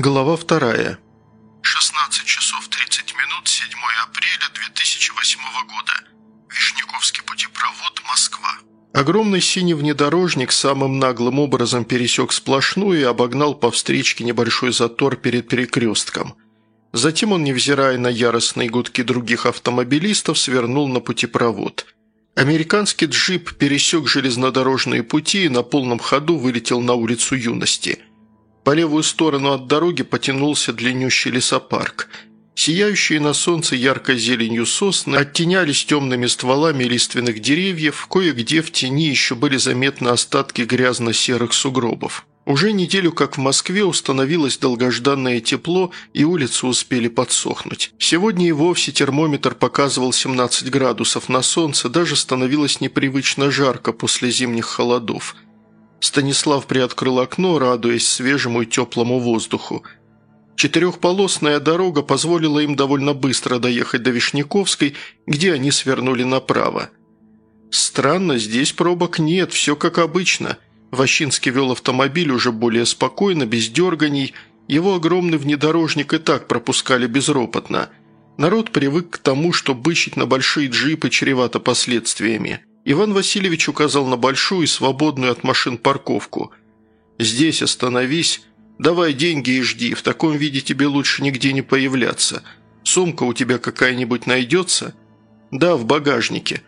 Глава вторая. 16 часов 30 минут, 7 апреля 2008 года. Вишняковский путепровод, Москва. Огромный синий внедорожник самым наглым образом пересек сплошную и обогнал по встречке небольшой затор перед перекрестком. Затем он, невзирая на яростные гудки других автомобилистов, свернул на путепровод. Американский джип пересек железнодорожные пути и на полном ходу вылетел на улицу Юности – по левую сторону от дороги потянулся длиннющий лесопарк. Сияющие на солнце яркой зеленью сосны оттенялись темными стволами лиственных деревьев, кое-где в тени еще были заметны остатки грязно-серых сугробов. Уже неделю как в Москве установилось долгожданное тепло, и улицы успели подсохнуть. Сегодня и вовсе термометр показывал 17 градусов на солнце, даже становилось непривычно жарко после зимних холодов – Станислав приоткрыл окно, радуясь свежему и теплому воздуху. Четырехполосная дорога позволила им довольно быстро доехать до Вишняковской, где они свернули направо. «Странно, здесь пробок нет, все как обычно». Ващинский вел автомобиль уже более спокойно, без дерганий. Его огромный внедорожник и так пропускали безропотно. Народ привык к тому, что бычить на большие джипы чревато последствиями. Иван Васильевич указал на большую и свободную от машин парковку. «Здесь остановись. Давай деньги и жди. В таком виде тебе лучше нигде не появляться. Сумка у тебя какая-нибудь найдется?» «Да, в багажнике».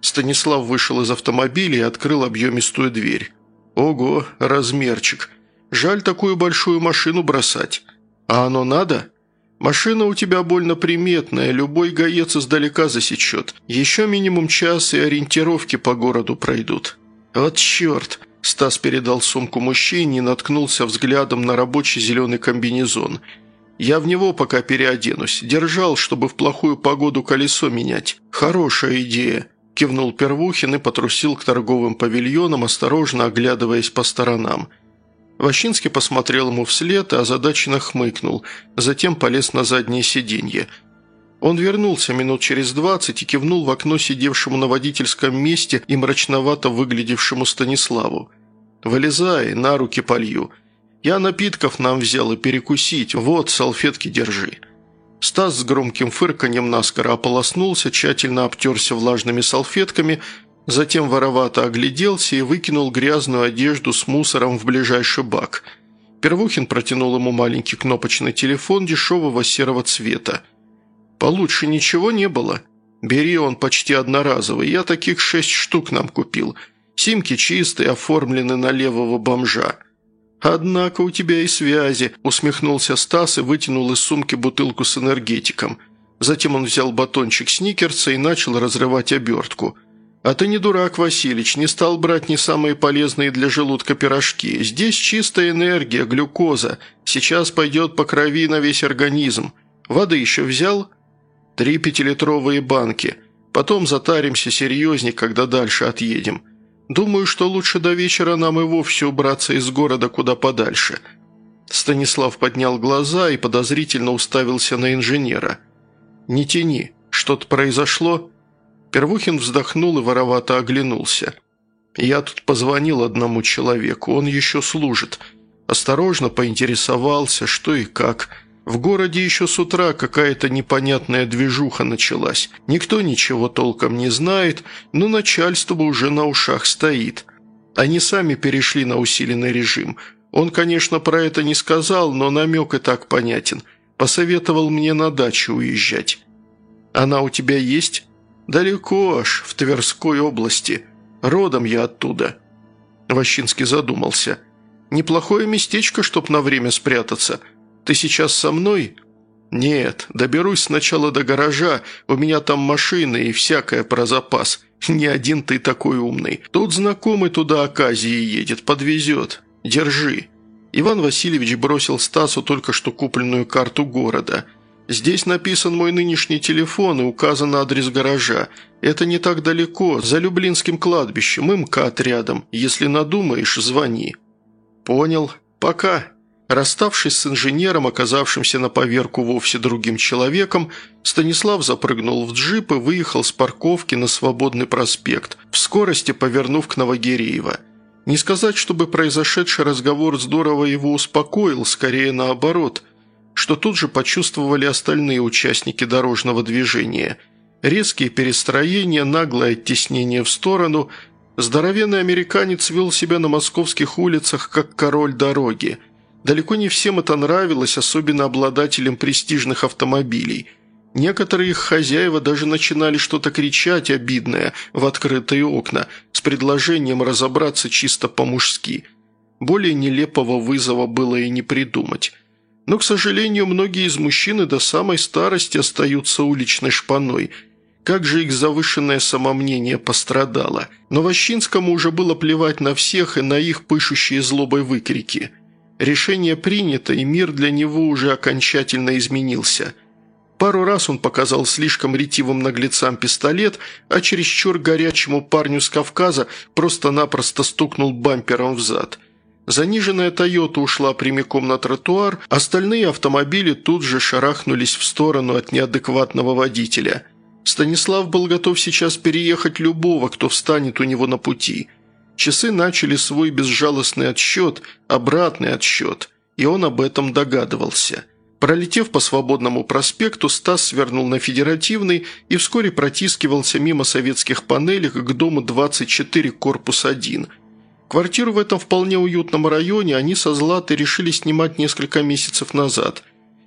Станислав вышел из автомобиля и открыл объемистую дверь. «Ого, размерчик. Жаль такую большую машину бросать. А оно надо?» «Машина у тебя больно приметная, любой гаец издалека засечет. Еще минимум час и ориентировки по городу пройдут». «Вот черт!» – Стас передал сумку мужчине и наткнулся взглядом на рабочий зеленый комбинезон. «Я в него пока переоденусь. Держал, чтобы в плохую погоду колесо менять. Хорошая идея», – кивнул Первухин и потрусил к торговым павильонам, осторожно оглядываясь по сторонам – Ващинский посмотрел ему вслед и озадаченно хмыкнул, затем полез на заднее сиденье. Он вернулся минут через двадцать и кивнул в окно сидевшему на водительском месте и мрачновато выглядевшему Станиславу. «Вылезай, на руки полью. Я напитков нам взял и перекусить, вот, салфетки держи». Стас с громким фырканьем наскоро ополоснулся, тщательно обтерся влажными салфетками – Затем воровато огляделся и выкинул грязную одежду с мусором в ближайший бак. Первухин протянул ему маленький кнопочный телефон дешевого серого цвета. «Получше ничего не было. Бери, он почти одноразовый. Я таких шесть штук нам купил. Симки чистые, оформлены на левого бомжа». «Однако у тебя и связи», – усмехнулся Стас и вытянул из сумки бутылку с энергетиком. Затем он взял батончик сникерса и начал разрывать обертку – «А ты не дурак, Василич, не стал брать не самые полезные для желудка пирожки. Здесь чистая энергия, глюкоза. Сейчас пойдет по крови на весь организм. Воды еще взял?» «Три пятилитровые банки. Потом затаримся серьезней, когда дальше отъедем. Думаю, что лучше до вечера нам и вовсе убраться из города куда подальше». Станислав поднял глаза и подозрительно уставился на инженера. «Не тяни. Что-то произошло?» Первухин вздохнул и воровато оглянулся. «Я тут позвонил одному человеку, он еще служит. Осторожно поинтересовался, что и как. В городе еще с утра какая-то непонятная движуха началась. Никто ничего толком не знает, но начальство уже на ушах стоит. Они сами перешли на усиленный режим. Он, конечно, про это не сказал, но намек и так понятен. Посоветовал мне на дачу уезжать. «Она у тебя есть?» «Далеко аж, в Тверской области. Родом я оттуда». Ващинский задумался. «Неплохое местечко, чтоб на время спрятаться. Ты сейчас со мной?» «Нет, доберусь сначала до гаража, у меня там машины и всякое про запас. Не один ты такой умный. Тут знакомый туда оказии едет, подвезет. Держи». Иван Васильевич бросил Стасу только что купленную карту города – Здесь написан мой нынешний телефон и указан адрес гаража. Это не так далеко, за Люблинским кладбищем, МКАД рядом. Если надумаешь, звони». «Понял. Пока». Расставшись с инженером, оказавшимся на поверку вовсе другим человеком, Станислав запрыгнул в джип и выехал с парковки на Свободный проспект, в скорости повернув к Новогиреево. Не сказать, чтобы произошедший разговор здорово его успокоил, скорее наоборот, что тут же почувствовали остальные участники дорожного движения. Резкие перестроения, наглое оттеснение в сторону. Здоровенный американец вел себя на московских улицах, как король дороги. Далеко не всем это нравилось, особенно обладателям престижных автомобилей – Некоторые их хозяева даже начинали что-то кричать обидное в открытые окна с предложением разобраться чисто по-мужски. Более нелепого вызова было и не придумать. Но, к сожалению, многие из мужчин и до самой старости остаются уличной шпаной. Как же их завышенное самомнение пострадало. Но Ващинскому уже было плевать на всех и на их пышущие злобой выкрики. Решение принято, и мир для него уже окончательно изменился – Пару раз он показал слишком ретивым наглецам пистолет, а чересчур горячему парню с Кавказа просто-напросто стукнул бампером в зад. Заниженная «Тойота» ушла прямиком на тротуар, остальные автомобили тут же шарахнулись в сторону от неадекватного водителя. Станислав был готов сейчас переехать любого, кто встанет у него на пути. Часы начали свой безжалостный отсчет, обратный отсчет, и он об этом догадывался – Пролетев по свободному проспекту, Стас свернул на Федеративный и вскоре протискивался мимо советских панелек к дому 24, корпус 1. Квартиру в этом вполне уютном районе они со Златой решили снимать несколько месяцев назад.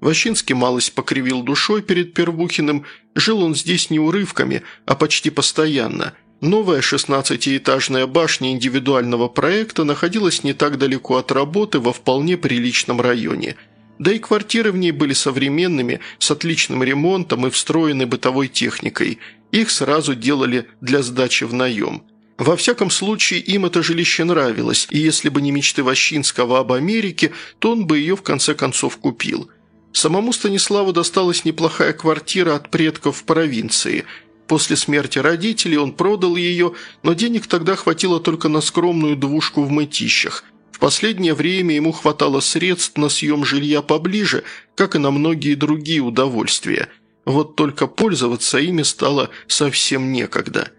Ващинский малость покривил душой перед Первухиным, жил он здесь не урывками, а почти постоянно. Новая 16-этажная башня индивидуального проекта находилась не так далеко от работы во вполне приличном районе – да и квартиры в ней были современными, с отличным ремонтом и встроенной бытовой техникой. Их сразу делали для сдачи в наем. Во всяком случае, им это жилище нравилось, и если бы не мечты Ващинского об Америке, то он бы ее в конце концов купил. Самому Станиславу досталась неплохая квартира от предков в провинции. После смерти родителей он продал ее, но денег тогда хватило только на скромную двушку в мытищах – последнее время ему хватало средств на съем жилья поближе, как и на многие другие удовольствия. Вот только пользоваться ими стало совсем некогда.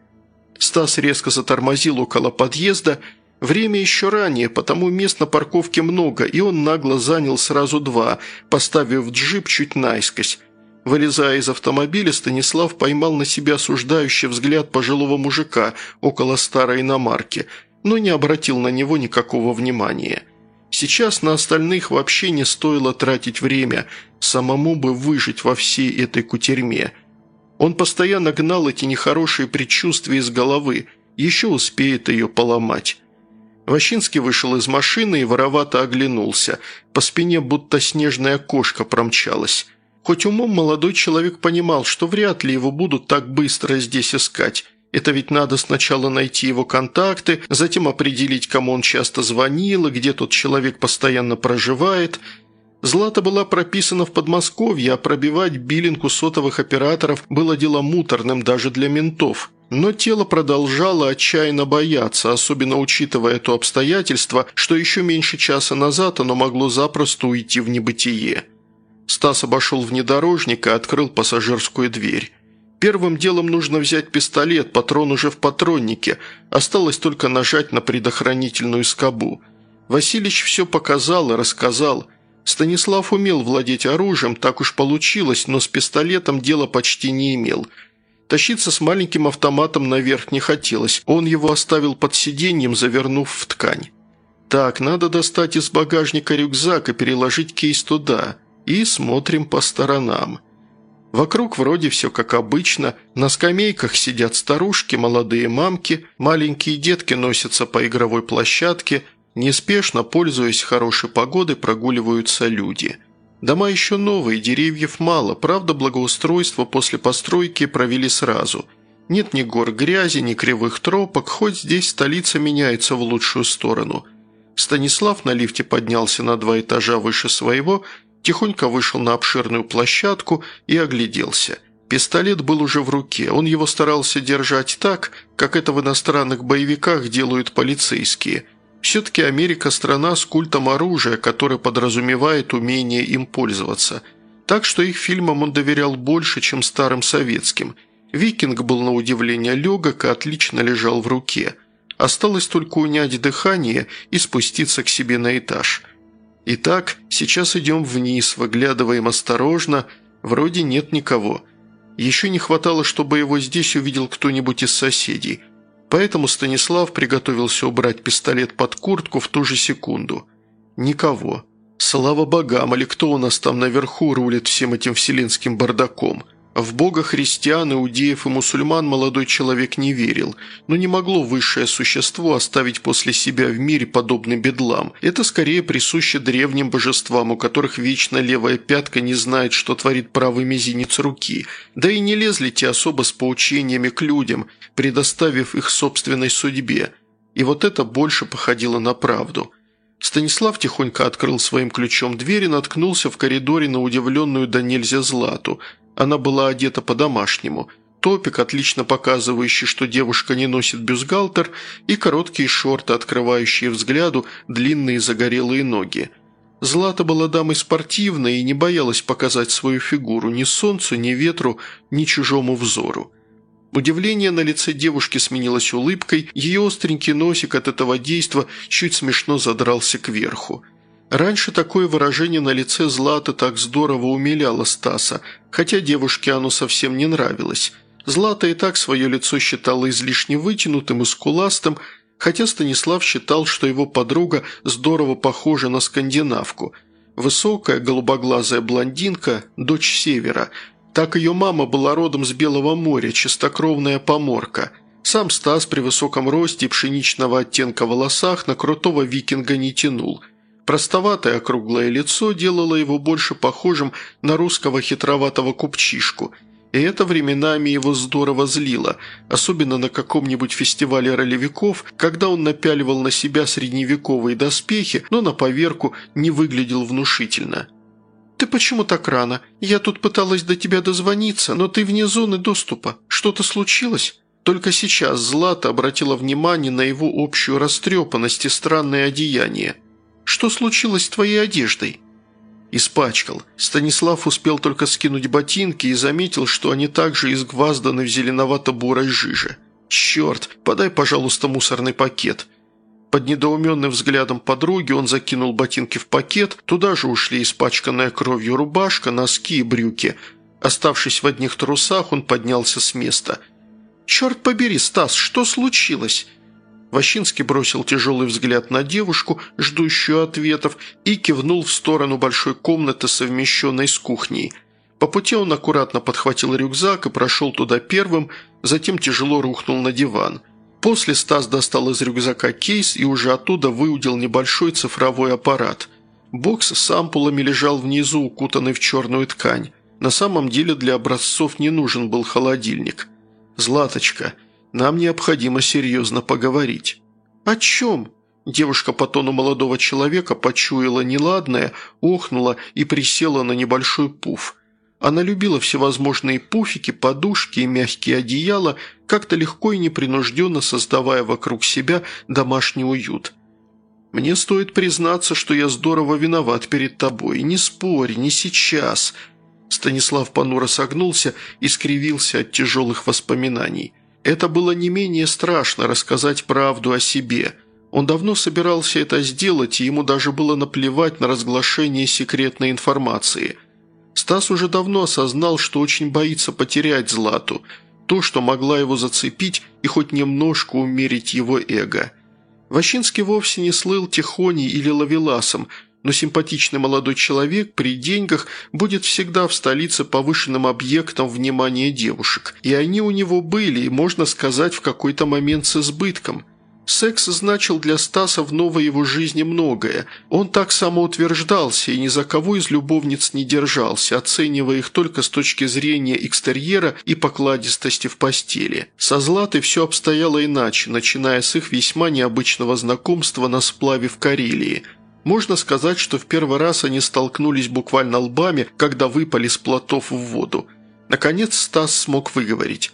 Стас резко затормозил около подъезда. Время еще ранее, потому мест на парковке много, и он нагло занял сразу два, поставив джип чуть наискось. Вылезая из автомобиля, Станислав поймал на себя осуждающий взгляд пожилого мужика около старой иномарки – но не обратил на него никакого внимания. Сейчас на остальных вообще не стоило тратить время, самому бы выжить во всей этой кутерьме. Он постоянно гнал эти нехорошие предчувствия из головы, еще успеет ее поломать. Ващинский вышел из машины и воровато оглянулся. По спине будто снежная кошка промчалась. Хоть умом молодой человек понимал, что вряд ли его будут так быстро здесь искать, это ведь надо сначала найти его контакты, затем определить, кому он часто звонил и где тот человек постоянно проживает. Злата была прописана в Подмосковье, а пробивать биллинг сотовых операторов было делом муторным даже для ментов. Но тело продолжало отчаянно бояться, особенно учитывая то обстоятельство, что еще меньше часа назад оно могло запросто уйти в небытие. Стас обошел внедорожник и открыл пассажирскую дверь. Первым делом нужно взять пистолет, патрон уже в патроннике. Осталось только нажать на предохранительную скобу. Василич все показал и рассказал. Станислав умел владеть оружием, так уж получилось, но с пистолетом дело почти не имел. Тащиться с маленьким автоматом наверх не хотелось. Он его оставил под сиденьем, завернув в ткань. Так, надо достать из багажника рюкзак и переложить кейс туда. И смотрим по сторонам. Вокруг вроде все как обычно, на скамейках сидят старушки, молодые мамки, маленькие детки носятся по игровой площадке, неспешно, пользуясь хорошей погодой, прогуливаются люди. Дома еще новые, деревьев мало, правда благоустройство после постройки провели сразу. Нет ни гор грязи, ни кривых тропок, хоть здесь столица меняется в лучшую сторону. Станислав на лифте поднялся на два этажа выше своего Тихонько вышел на обширную площадку и огляделся. Пистолет был уже в руке, он его старался держать так, как это в иностранных боевиках делают полицейские. Все-таки Америка – страна с культом оружия, который подразумевает умение им пользоваться. Так что их фильмам он доверял больше, чем старым советским. «Викинг» был на удивление легок и отлично лежал в руке – Осталось только унять дыхание и спуститься к себе на этаж. Итак, сейчас идем вниз, выглядываем осторожно, вроде нет никого. Еще не хватало, чтобы его здесь увидел кто-нибудь из соседей. Поэтому Станислав приготовился убрать пистолет под куртку в ту же секунду. Никого. Слава богам, или кто у нас там наверху рулит всем этим вселенским бардаком – в бога христиан, иудеев и мусульман молодой человек не верил, но не могло высшее существо оставить после себя в мире подобный бедлам. Это скорее присуще древним божествам, у которых вечно левая пятка не знает, что творит правый мизинец руки. Да и не лезли те особо с поучениями к людям, предоставив их собственной судьбе. И вот это больше походило на правду. Станислав тихонько открыл своим ключом дверь и наткнулся в коридоре на удивленную до нельзя Злату – она была одета по-домашнему. Топик, отлично показывающий, что девушка не носит бюстгальтер, и короткие шорты, открывающие взгляду длинные загорелые ноги. Злата была дамой спортивной и не боялась показать свою фигуру ни солнцу, ни ветру, ни чужому взору. Удивление на лице девушки сменилось улыбкой, ее остренький носик от этого действа чуть смешно задрался кверху. Раньше такое выражение на лице Златы так здорово умиляло Стаса, хотя девушке оно совсем не нравилось. Злата и так свое лицо считала излишне вытянутым и скуластым, хотя Станислав считал, что его подруга здорово похожа на скандинавку. Высокая, голубоглазая блондинка, дочь Севера. Так ее мама была родом с Белого моря, чистокровная поморка. Сам Стас при высоком росте и пшеничного оттенка волосах на крутого викинга не тянул – Простоватое округлое лицо делало его больше похожим на русского хитроватого купчишку, и это временами его здорово злило, особенно на каком-нибудь фестивале ролевиков, когда он напяливал на себя средневековые доспехи, но на поверку не выглядел внушительно. «Ты почему так рано? Я тут пыталась до тебя дозвониться, но ты вне зоны доступа. Что-то случилось?» Только сейчас Злата обратила внимание на его общую растрепанность и странное одеяние – что случилось с твоей одеждой?» Испачкал. Станислав успел только скинуть ботинки и заметил, что они также изгвазданы в зеленовато-бурой жиже. «Черт, подай, пожалуйста, мусорный пакет». Под недоуменным взглядом подруги он закинул ботинки в пакет, туда же ушли испачканная кровью рубашка, носки и брюки. Оставшись в одних трусах, он поднялся с места. «Черт побери, Стас, что случилось?» Ващинский бросил тяжелый взгляд на девушку, ждущую ответов, и кивнул в сторону большой комнаты, совмещенной с кухней. По пути он аккуратно подхватил рюкзак и прошел туда первым, затем тяжело рухнул на диван. После Стас достал из рюкзака кейс и уже оттуда выудил небольшой цифровой аппарат. Бокс с ампулами лежал внизу, укутанный в черную ткань. На самом деле для образцов не нужен был холодильник. «Златочка», нам необходимо серьезно поговорить». «О чем?» Девушка по тону молодого человека почуяла неладное, охнула и присела на небольшой пуф. Она любила всевозможные пуфики, подушки и мягкие одеяла, как-то легко и непринужденно создавая вокруг себя домашний уют. «Мне стоит признаться, что я здорово виноват перед тобой. Не спорь, не сейчас». Станислав понуро согнулся и скривился от тяжелых воспоминаний – это было не менее страшно рассказать правду о себе. Он давно собирался это сделать, и ему даже было наплевать на разглашение секретной информации. Стас уже давно осознал, что очень боится потерять Злату, то, что могла его зацепить и хоть немножко умерить его эго. Ващинский вовсе не слыл Тихоней или Лавеласом – но симпатичный молодой человек при деньгах будет всегда в столице повышенным объектом внимания девушек. И они у него были, и можно сказать, в какой-то момент с избытком. Секс значил для Стаса в новой его жизни многое. Он так самоутверждался и ни за кого из любовниц не держался, оценивая их только с точки зрения экстерьера и покладистости в постели. Со Златой все обстояло иначе, начиная с их весьма необычного знакомства на сплаве в Карелии – можно сказать, что в первый раз они столкнулись буквально лбами, когда выпали с плотов в воду. Наконец Стас смог выговорить.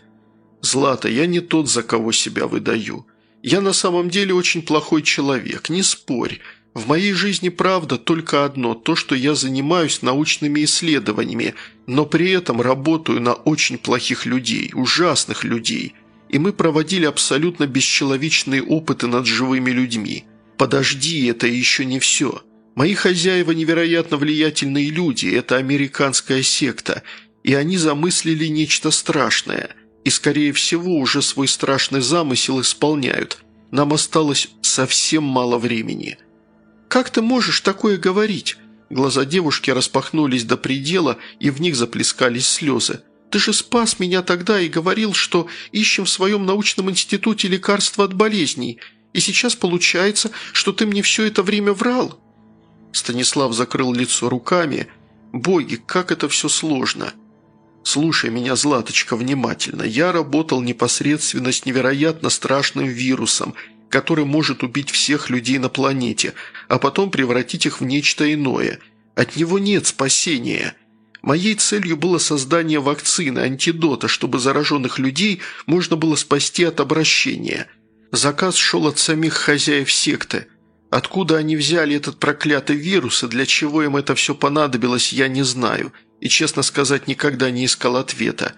«Злата, я не тот, за кого себя выдаю. Я на самом деле очень плохой человек, не спорь. В моей жизни правда только одно – то, что я занимаюсь научными исследованиями, но при этом работаю на очень плохих людей, ужасных людей. и мы проводили абсолютно бесчеловечные опыты над живыми людьми. Подожди, это еще не все. Мои хозяева невероятно влиятельные люди, это американская секта, и они замыслили нечто страшное, и, скорее всего, уже свой страшный замысел исполняют. Нам осталось совсем мало времени. «Как ты можешь такое говорить?» Глаза девушки распахнулись до предела, и в них заплескались слезы. «Ты же спас меня тогда и говорил, что ищем в своем научном институте лекарства от болезней, и сейчас получается, что ты мне все это время врал». Станислав закрыл лицо руками. «Боги, как это все сложно!» «Слушай меня, Златочка, внимательно. Я работал непосредственно с невероятно страшным вирусом, который может убить всех людей на планете, а потом превратить их в нечто иное. От него нет спасения. Моей целью было создание вакцины, антидота, чтобы зараженных людей можно было спасти от обращения. Заказ шел от самих хозяев секты. Откуда они взяли этот проклятый вирус и для чего им это все понадобилось, я не знаю, и, честно сказать, никогда не искал ответа.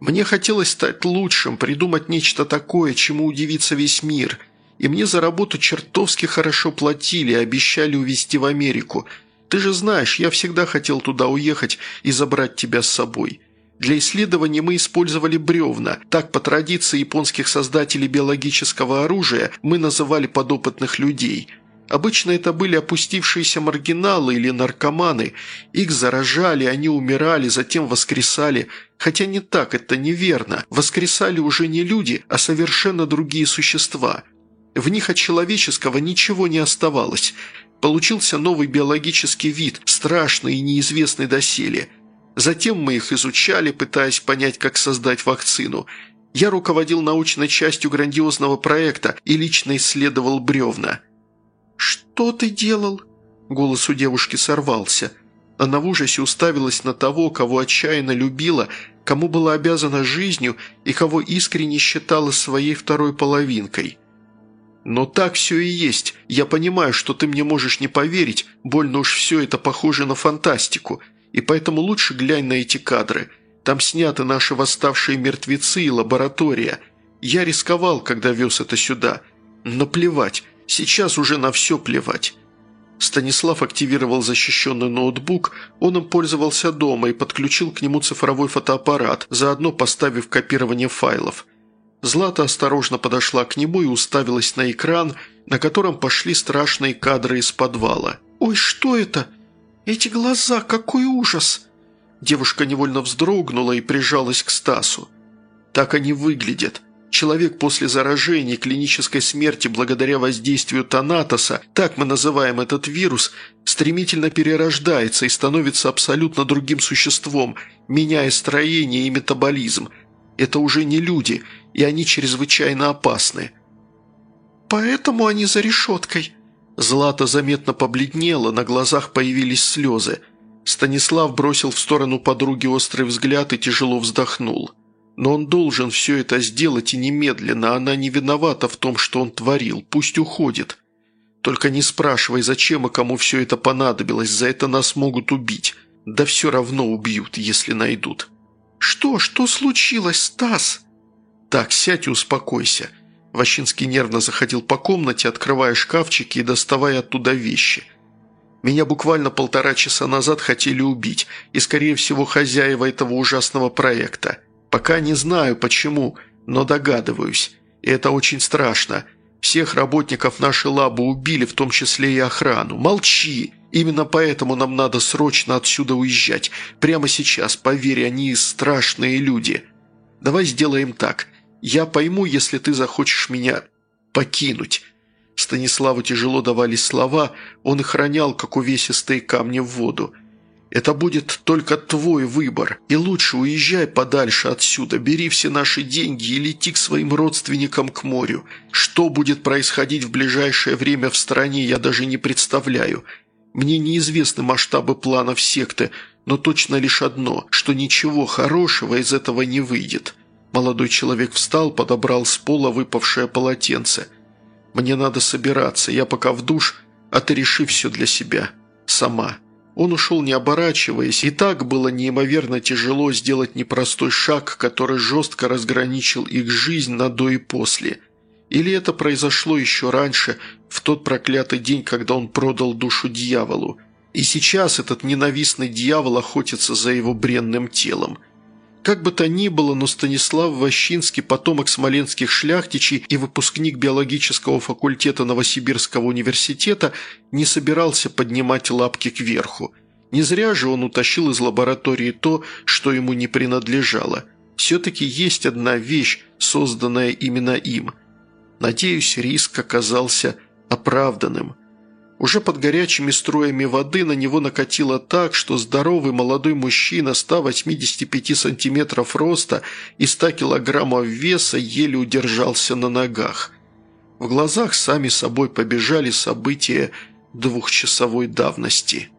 Мне хотелось стать лучшим, придумать нечто такое, чему удивится весь мир – и мне за работу чертовски хорошо платили обещали увезти в Америку. Ты же знаешь, я всегда хотел туда уехать и забрать тебя с собой. Для исследований мы использовали бревна. Так, по традиции японских создателей биологического оружия, мы называли подопытных людей. Обычно это были опустившиеся маргиналы или наркоманы. Их заражали, они умирали, затем воскресали. Хотя не так, это неверно. Воскресали уже не люди, а совершенно другие существа – в них от человеческого ничего не оставалось. Получился новый биологический вид, страшный и неизвестный доселе. Затем мы их изучали, пытаясь понять, как создать вакцину. Я руководил научной частью грандиозного проекта и лично исследовал бревна. «Что ты делал?» Голос у девушки сорвался. Она в ужасе уставилась на того, кого отчаянно любила, кому была обязана жизнью и кого искренне считала своей второй половинкой – «Но так все и есть. Я понимаю, что ты мне можешь не поверить, больно уж все это похоже на фантастику, и поэтому лучше глянь на эти кадры. Там сняты наши восставшие мертвецы и лаборатория. Я рисковал, когда вез это сюда. Но плевать, сейчас уже на все плевать». Станислав активировал защищенный ноутбук, он им пользовался дома и подключил к нему цифровой фотоаппарат, заодно поставив копирование файлов – Злата осторожно подошла к нему и уставилась на экран, на котором пошли страшные кадры из подвала. «Ой, что это? Эти глаза, какой ужас!» Девушка невольно вздрогнула и прижалась к Стасу. «Так они выглядят. Человек после заражения клинической смерти благодаря воздействию Танатоса, так мы называем этот вирус, стремительно перерождается и становится абсолютно другим существом, меняя строение и метаболизм. Это уже не люди – и они чрезвычайно опасны. Поэтому они за решеткой». Злата заметно побледнела, на глазах появились слезы. Станислав бросил в сторону подруги острый взгляд и тяжело вздохнул. Но он должен все это сделать и немедленно, она не виновата в том, что он творил, пусть уходит. Только не спрашивай, зачем и кому все это понадобилось, за это нас могут убить. Да все равно убьют, если найдут. «Что? Что случилось, Стас?» «Так, сядь и успокойся». Ващинский нервно заходил по комнате, открывая шкафчики и доставая оттуда вещи. «Меня буквально полтора часа назад хотели убить, и, скорее всего, хозяева этого ужасного проекта. Пока не знаю, почему, но догадываюсь. И это очень страшно. Всех работников нашей лабы убили, в том числе и охрану. Молчи! Именно поэтому нам надо срочно отсюда уезжать. Прямо сейчас, поверь, они страшные люди. Давай сделаем так». Я пойму, если ты захочешь меня покинуть». Станиславу тяжело давались слова, он их как увесистые камни в воду. «Это будет только твой выбор, и лучше уезжай подальше отсюда, бери все наши деньги и лети к своим родственникам к морю. Что будет происходить в ближайшее время в стране, я даже не представляю. Мне неизвестны масштабы планов секты, но точно лишь одно, что ничего хорошего из этого не выйдет». Молодой человек встал, подобрал с пола выпавшее полотенце. «Мне надо собираться, я пока в душ, а ты реши все для себя. Сама. Он ушел не оборачиваясь, и так было неимоверно тяжело сделать непростой шаг, который жестко разграничил их жизнь на до и после. Или это произошло еще раньше, в тот проклятый день, когда он продал душу дьяволу. И сейчас этот ненавистный дьявол охотится за его бренным телом – как бы то ни было, но Станислав Ващинский, потомок смоленских шляхтичей и выпускник биологического факультета Новосибирского университета, не собирался поднимать лапки кверху. Не зря же он утащил из лаборатории то, что ему не принадлежало. Все-таки есть одна вещь, созданная именно им. Надеюсь, риск оказался оправданным. Уже под горячими струями воды на него накатило так, что здоровый молодой мужчина 185 сантиметров роста и 100 килограммов веса еле удержался на ногах. В глазах сами собой побежали события двухчасовой давности.